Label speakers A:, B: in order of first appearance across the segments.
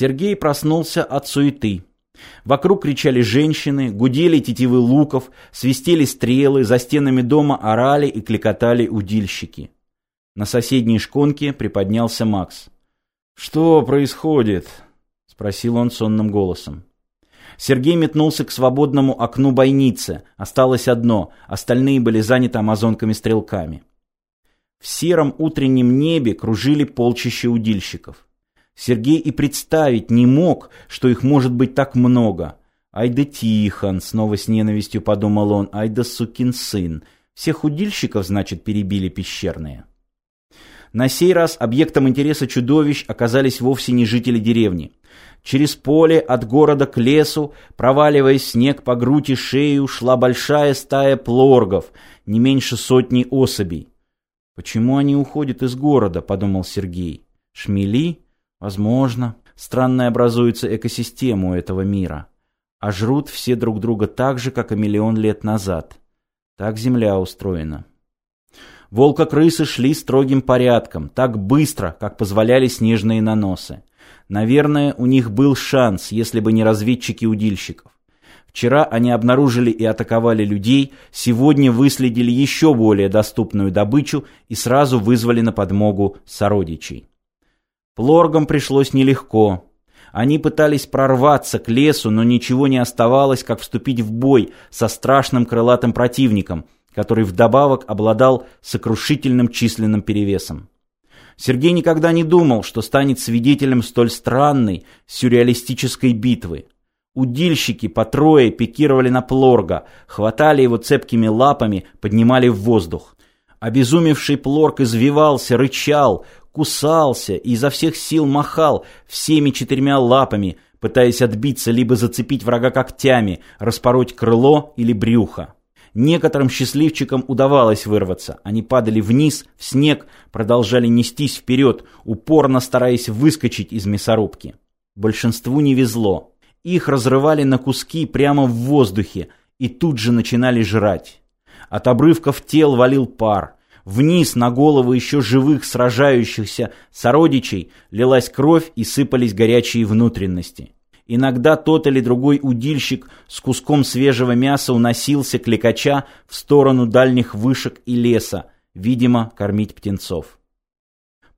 A: Сергей проснулся от суеты. Вокруг кричали женщины, гудели тетивы луков, свистели стрелы, за стенами дома орали и кликотали удильщики. На соседней шконке приподнялся Макс. «Что происходит?» — спросил он сонным голосом. Сергей метнулся к свободному окну бойницы. Осталось одно, остальные были заняты амазонками-стрелками. В сером утреннем небе кружили полчища удильщиков. Сергей и представить не мог, что их может быть так много. «Ай да Тихон!» — снова с ненавистью подумал он. «Ай да сукин сын! Всех удильщиков, значит, перебили пещерные». На сей раз объектом интереса чудовищ оказались вовсе не жители деревни. Через поле от города к лесу, проваливаясь снег по грудь и шею, шла большая стая плоргов, не меньше сотни особей. «Почему они уходят из города?» — подумал Сергей. «Шмели? Возможно. Странная образуется экосистема у этого мира. А жрут все друг друга так же, как и миллион лет назад. Так Земля устроена». Волка-крысы шли строгим порядком, так быстро, как позволяли снежные наносы. Наверное, у них был шанс, если бы не разведчики удильщиков. Вчера они обнаружили и атаковали людей, сегодня выследили еще более доступную добычу и сразу вызвали на подмогу сородичей. Плоргам пришлось нелегко. Они пытались прорваться к лесу, но ничего не оставалось, как вступить в бой со страшным крылатым противником, который вдобавок обладал сокрушительным численным перевесом. Сергей никогда не думал, что станет свидетелем столь странной, сюрреалистической битвы. Удильщики по трое пикировали на Плорга, хватали его цепкими лапами, поднимали в воздух. Обезумевший Плорг извивался, рычал, кусался и изо всех сил махал всеми четырьмя лапами, пытаясь отбиться либо зацепить врага когтями, распороть крыло или брюхо. Некоторым счастливчикам удавалось вырваться. Они падали вниз, в снег, продолжали нестись вперед, упорно стараясь выскочить из мясорубки. Большинству не везло. Их разрывали на куски прямо в воздухе и тут же начинали жрать. От обрывков тел валил пар. Вниз на головы еще живых сражающихся сородичей лилась кровь и сыпались горячие внутренности. Иногда тот или другой удильщик с куском свежего мяса уносился кликача в сторону дальних вышек и леса, видимо, кормить птенцов.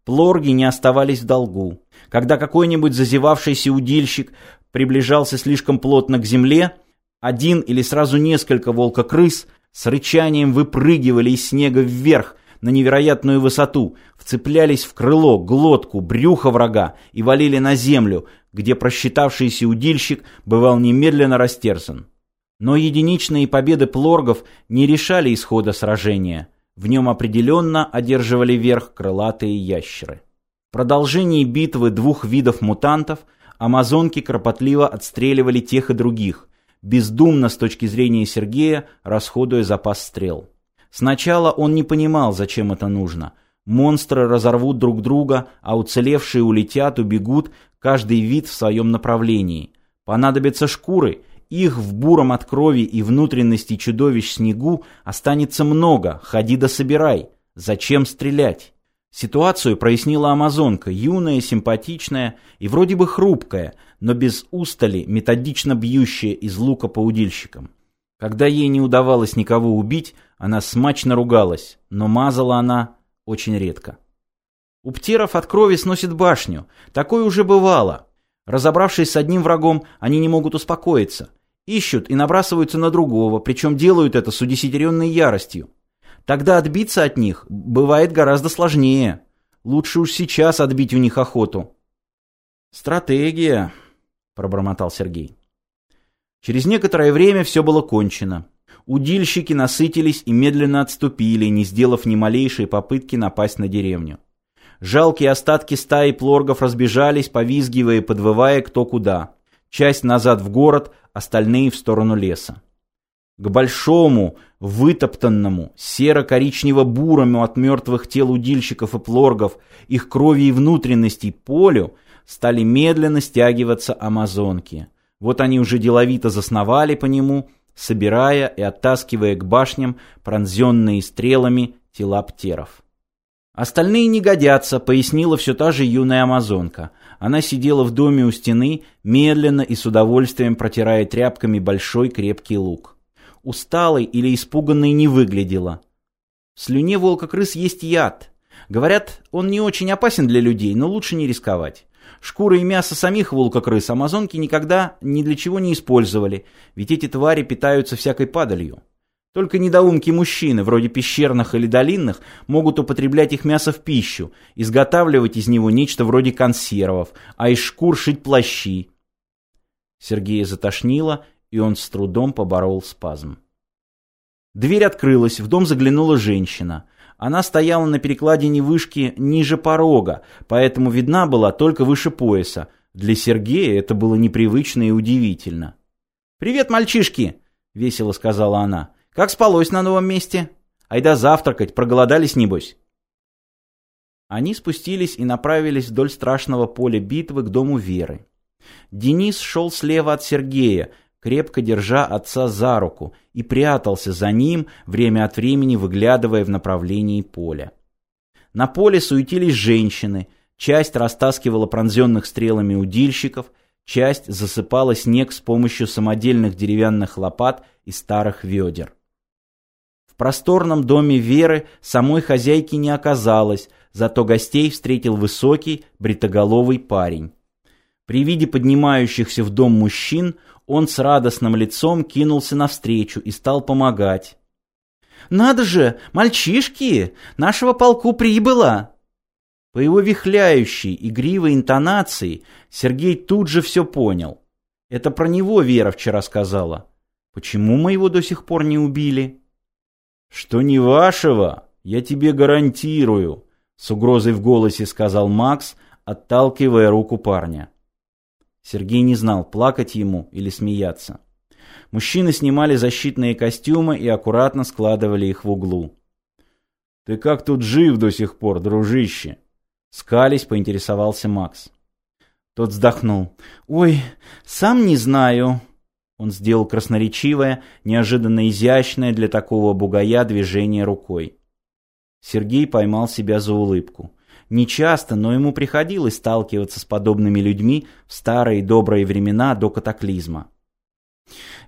A: Плорги не оставались в долгу. Когда какой-нибудь зазевавшийся удильщик приближался слишком плотно к земле, один или сразу несколько волкокрыс с рычанием выпрыгивали из снега вверх на невероятную высоту, вцеплялись в крыло, глотку, брюхо врага и валили на землю, где просчитавшийся удильщик бывал немедленно растерзан. Но единичные победы плоргов не решали исхода сражения. В нем определенно одерживали верх крылатые ящеры. В продолжении битвы двух видов мутантов – амазонки кропотливо отстреливали тех и других, бездумно с точки зрения Сергея, расходуя запас стрел. Сначала он не понимал, зачем это нужно. Монстры разорвут друг друга, а уцелевшие улетят, убегут, каждый вид в своем направлении. Понадобятся шкуры, их в буром от крови и внутренности чудовищ снегу останется много, ходи да собирай. Зачем стрелять? Ситуацию прояснила амазонка, юная, симпатичная и вроде бы хрупкая, но без устали, методично бьющая из лука по удильщикам. Когда ей не удавалось никого убить, она смачно ругалась, но мазала она очень редко. У птеров от крови сносит башню. Такое уже бывало. Разобравшись с одним врагом, они не могут успокоиться. Ищут и набрасываются на другого, причем делают это с удесятеренной яростью. Тогда отбиться от них бывает гораздо сложнее. Лучше уж сейчас отбить у них охоту. Стратегия, пробормотал Сергей. Через некоторое время все было кончено. Удильщики насытились и медленно отступили, не сделав ни малейшей попытки напасть на деревню. Жалкие остатки стаи плоргов разбежались, повизгивая и подвывая кто куда. Часть назад в город, остальные в сторону леса. К большому, вытоптанному, серо-коричнево-бурому от мертвых тел удильщиков и плоргов, их крови и внутренностей полю стали медленно стягиваться амазонки. Вот они уже деловито засновали по нему, собирая и оттаскивая к башням пронзенные стрелами тела птеров. «Остальные не годятся», — пояснила все та же юная амазонка. Она сидела в доме у стены, медленно и с удовольствием протирая тряпками большой крепкий лук. Усталой или испуганной не выглядела. В слюне волка-крыс есть яд. Говорят, он не очень опасен для людей, но лучше не рисковать. Шкуры и мясо самих волка-крыс амазонки никогда ни для чего не использовали, ведь эти твари питаются всякой падалью. Только недоумки-мужчины, вроде пещерных или долинных, могут употреблять их мясо в пищу, изготавливать из него нечто вроде консервов, а из шкур шить плащи. Сергея затошнило, и он с трудом поборол спазм. Дверь открылась, в дом заглянула женщина. Она стояла на перекладине вышки ниже порога, поэтому видна была только выше пояса. Для Сергея это было непривычно и удивительно. «Привет, мальчишки!» — весело сказала она. Как спалось на новом месте? Айда завтракать, проголодались, небось?» Они спустились и направились вдоль страшного поля битвы к дому Веры. Денис шел слева от Сергея, крепко держа отца за руку, и прятался за ним, время от времени выглядывая в направлении поля. На поле суетились женщины, часть растаскивала пронзенных стрелами удильщиков, часть засыпала снег с помощью самодельных деревянных лопат и старых ведер. В просторном доме Веры самой хозяйки не оказалось, зато гостей встретил высокий, бритоголовый парень. При виде поднимающихся в дом мужчин он с радостным лицом кинулся навстречу и стал помогать. «Надо же, мальчишки! Нашего полку прибыло!» По его вихляющей, игривой интонации Сергей тут же все понял. Это про него Вера вчера сказала. Почему мы его до сих пор не убили? «Что не вашего, я тебе гарантирую», — с угрозой в голосе сказал Макс, отталкивая руку парня. Сергей не знал, плакать ему или смеяться. Мужчины снимали защитные костюмы и аккуратно складывали их в углу. «Ты как тут жив до сих пор, дружище?» Скались, поинтересовался Макс. Тот вздохнул. «Ой, сам не знаю. Он сделал красноречивое, неожиданно изящное для такого бугая движение рукой. Сергей поймал себя за улыбку. Нечасто, но ему приходилось сталкиваться с подобными людьми в старые добрые времена до катаклизма.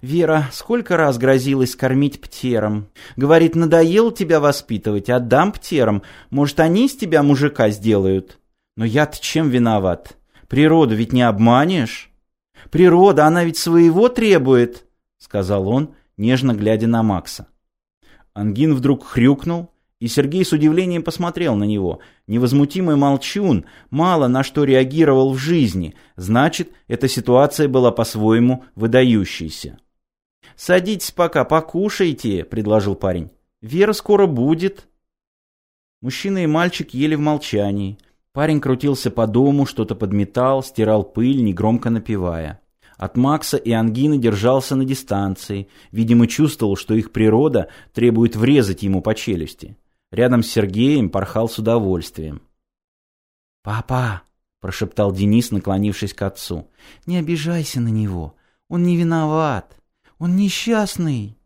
A: «Вера сколько раз грозилась кормить птером? Говорит, надоело тебя воспитывать, отдам птерам. Может, они из тебя мужика сделают? Но я-то чем виноват? Природу ведь не обманешь?» Природа, она ведь своего требует, сказал он, нежно глядя на Макса. Ангин вдруг хрюкнул, и Сергей с удивлением посмотрел на него. Невозмутимый молчун мало на что реагировал в жизни, значит, эта ситуация была по-своему выдающейся. «Садитесь пока, покушайте», — предложил парень. «Вера скоро будет». Мужчина и мальчик ели в молчании. Парень крутился по дому, что-то подметал, стирал пыль, негромко напевая. От Макса и Ангины держался на дистанции, видимо, чувствовал, что их природа требует врезать ему по челюсти. Рядом с Сергеем порхал с удовольствием. «Папа!» – прошептал Денис, наклонившись к отцу. «Не обижайся на него. Он не виноват. Он несчастный».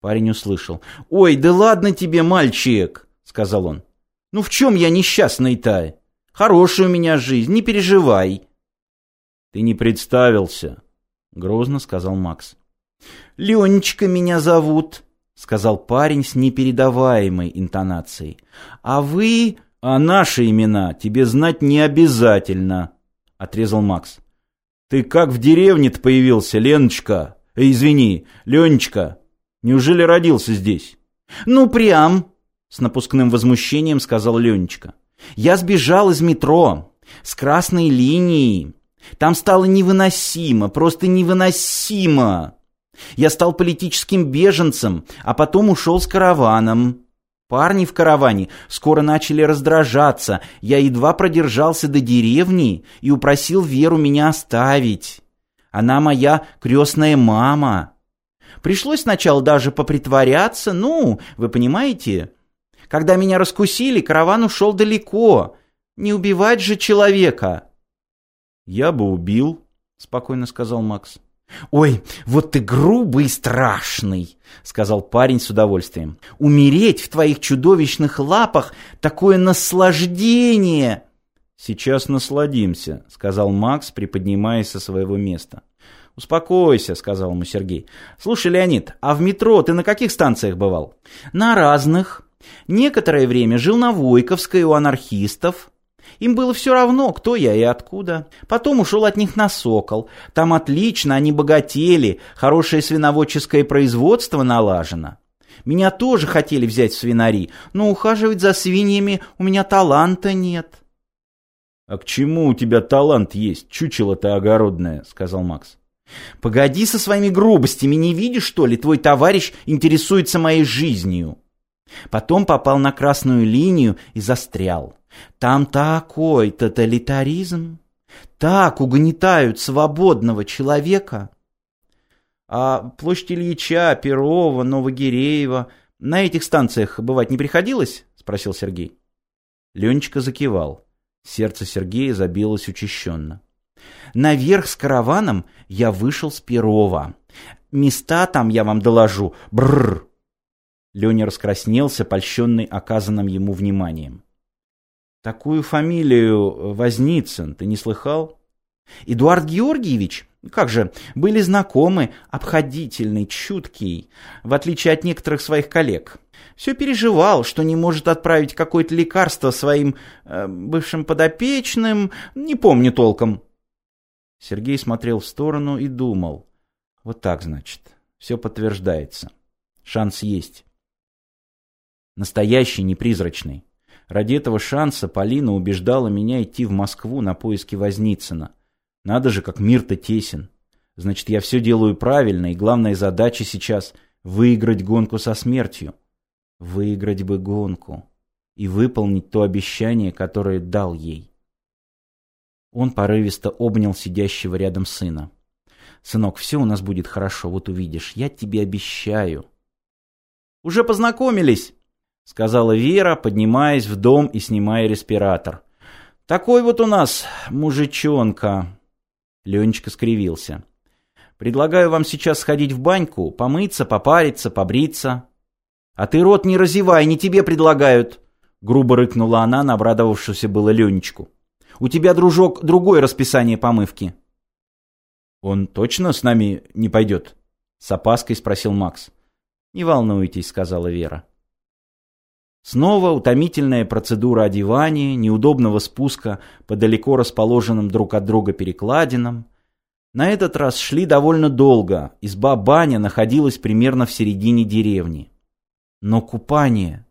A: Парень услышал. «Ой, да ладно тебе, мальчик!» – сказал он. Ну в чем я несчастный-то? Хорошая у меня жизнь, не переживай. Ты не представился, грозно сказал Макс. Ленечка меня зовут, сказал парень с непередаваемой интонацией. А вы... А наши имена тебе знать не обязательно, отрезал Макс. Ты как в деревне-то появился, Леночка? Э, извини, Ленечка. Неужели родился здесь? Ну прям, с напускным возмущением сказал Ленечка. «Я сбежал из метро, с красной линии. Там стало невыносимо, просто невыносимо. Я стал политическим беженцем, а потом ушел с караваном. Парни в караване скоро начали раздражаться. Я едва продержался до деревни и упросил Веру меня оставить. Она моя крестная мама. Пришлось сначала даже попритворяться, ну, вы понимаете, когда меня раскусили, караван ушел далеко. Не убивать же человека. Я бы убил, спокойно сказал Макс. «Ой, вот ты грубый и страшный!» — сказал парень с удовольствием. «Умереть в твоих чудовищных лапах — такое наслаждение!» «Сейчас насладимся», — сказал Макс, приподнимаясь со своего места. «Успокойся», — сказал ему Сергей. «Слушай, Леонид, а в метро ты на каких станциях бывал?» «На разных. Некоторое время жил на Войковской у анархистов. Им было все равно, кто я и откуда. Потом ушел от них на Сокол. Там отлично, они богатели, хорошее свиноводческое производство налажено. Меня тоже хотели взять в свинари, но ухаживать за свиньями у меня таланта нет».
B: «А к чему у тебя талант есть, чучело-то огородное?» — сказал Макс.
A: «Погоди со своими грубостями, не видишь, что ли, твой товарищ интересуется моей жизнью?» Потом попал на красную линию и застрял. Там такой тоталитаризм. Так угнетают свободного человека. А площадь Ильича, Перова, Новогиреева на этих станциях бывать не приходилось? Спросил Сергей. Ленечка закивал. Сердце Сергея забилось учащенно. Наверх с караваном я вышел с Перова. Места там я вам доложу. Бррр. Леня раскраснелся, польщенный оказанным ему вниманием. «Такую фамилию э, Возницын ты не слыхал?» «Эдуард Георгиевич, как же, были знакомы, обходительный, чуткий, в отличие от некоторых своих коллег. Все переживал, что не может отправить какое-то лекарство своим э, бывшим подопечным, не помню толком». Сергей смотрел в сторону и думал. «Вот так, значит, все подтверждается. Шанс есть». Настоящий, не призрачный. Ради этого шанса Полина убеждала меня идти в Москву на поиски Возницына. Надо же, как мир-то тесен. Значит, я все делаю правильно, и главная задача сейчас — выиграть гонку со смертью. Выиграть бы гонку. И выполнить то обещание, которое дал ей. Он порывисто обнял сидящего рядом сына. «Сынок, все у нас будет хорошо, вот увидишь. Я тебе обещаю». «Уже познакомились?» — сказала Вера, поднимаясь в дом и снимая респиратор. «Такой вот у нас мужичонка!» Ленечка скривился. «Предлагаю вам сейчас сходить в баньку, помыться, попариться, побриться». «А ты рот не разевай, не тебе предлагают!» Грубо рыкнула она на обрадовавшуюся было Ленечку. «У тебя, дружок, другое расписание помывки».
B: «Он точно с нами не пойдет?» С опаской спросил Макс.
A: «Не волнуйтесь», — сказала Вера. Снова утомительная процедура одевания, неудобного спуска по далеко расположенным друг от друга перекладинам. На этот раз шли довольно долго, изба баня находилась примерно в середине деревни. Но купание...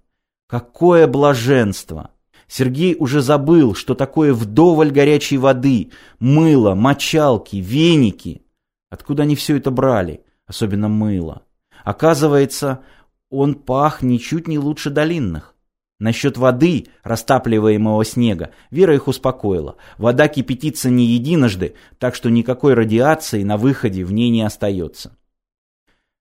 A: Какое блаженство! Сергей уже забыл, что такое вдоволь горячей воды, мыло, мочалки, веники. Откуда они все это брали, особенно мыло? Оказывается, он пах ничуть не лучше долинных. Насчет воды, растапливаемого снега, Вера их успокоила. Вода кипятится не единожды, так что никакой радиации на выходе в ней не остается.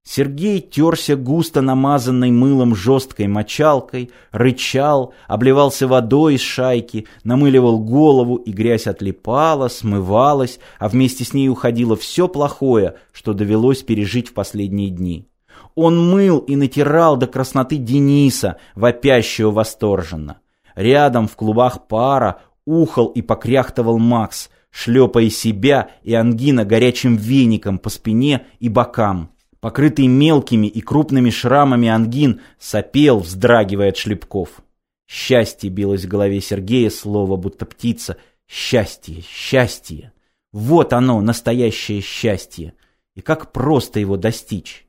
A: Сергей терся густо намазанной мылом жесткой мочалкой, рычал, обливался водой из шайки, намыливал голову, и грязь отлипала, смывалась, а вместе с ней уходило все плохое, что довелось пережить в последние дни. Он мыл и натирал до красноты Дениса, вопящего восторженно. Рядом в клубах пара ухал и покряхтывал Макс, шлепая себя и ангина горячим веником по спине и бокам. Покрытый мелкими и крупными шрамами ангин сопел, вздрагивая от шлепков. Счастье билось в голове Сергея, слово будто птица. Счастье, счастье. Вот оно, настоящее счастье. И как просто его достичь.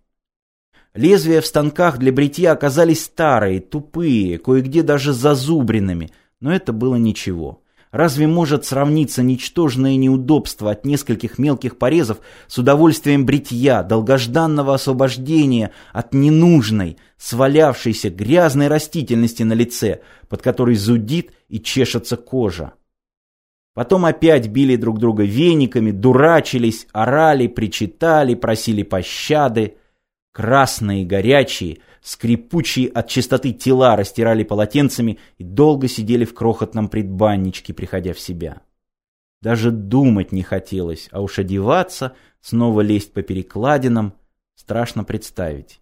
A: Лезвия в станках для бритья оказались старые, тупые, кое-где даже зазубренными, но это было ничего. Разве может сравниться ничтожное неудобство от нескольких мелких порезов с удовольствием бритья, долгожданного освобождения от ненужной, свалявшейся грязной растительности на лице, под которой зудит и чешется кожа? Потом опять били друг друга вениками, дурачились, орали, причитали, просили пощады. Красные, горячие, скрипучие от чистоты тела растирали полотенцами и долго сидели в крохотном предбанничке, приходя в себя. Даже думать не хотелось, а уж одеваться, снова лезть по перекладинам, страшно представить.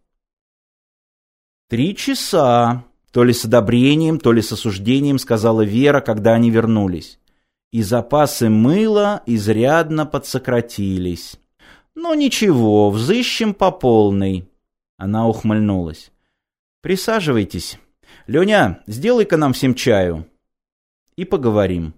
A: «Три часа!» — то ли с одобрением, то ли с осуждением сказала Вера, когда они вернулись. и запасы мыла изрядно подсократились. Но ничего, взыщем по полной. Она ухмыльнулась. Присаживайтесь. Леня, сделай-ка нам всем чаю. И поговорим.